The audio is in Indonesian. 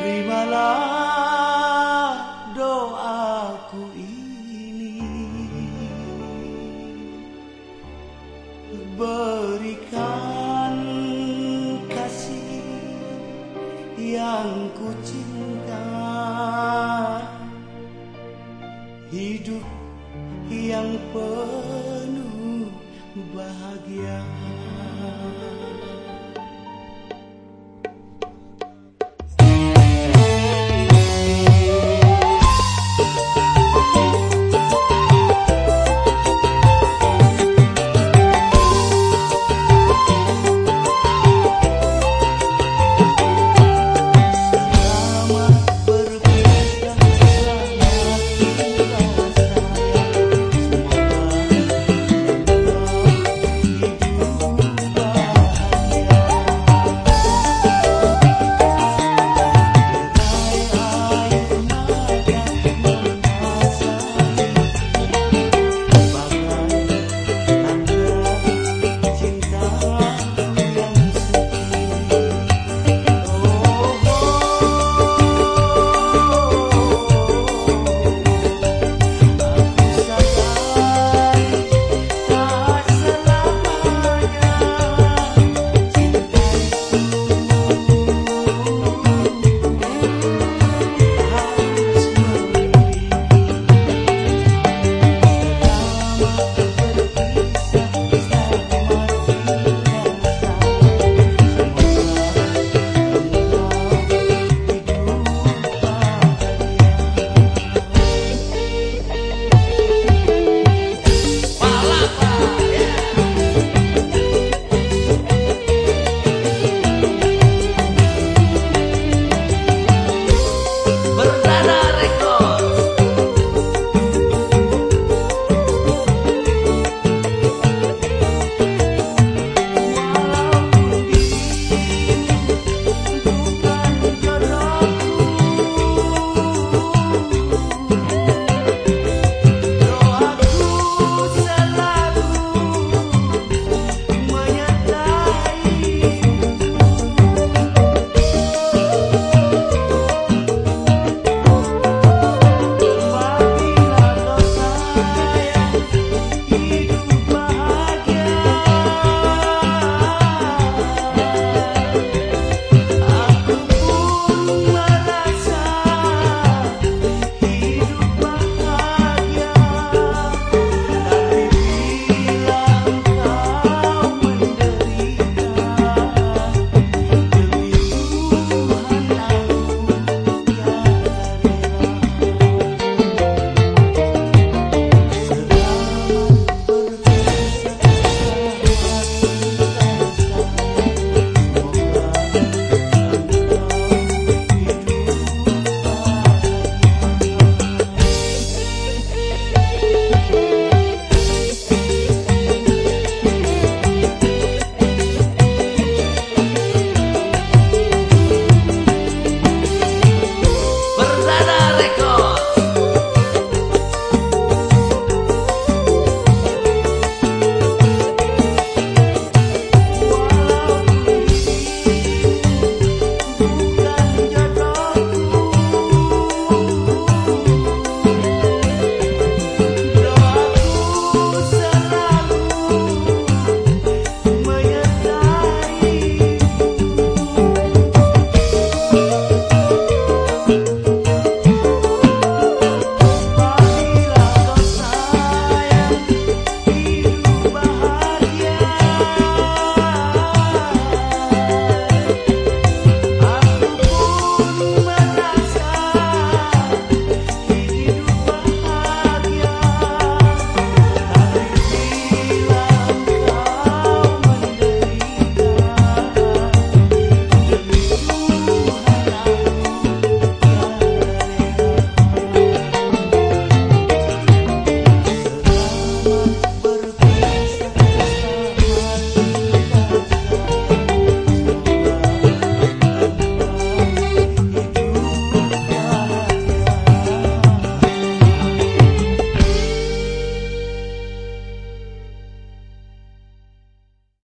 Terimalah doaku ini. Berikan kasih yang ku cinta. Hidup yang penuh bahagia.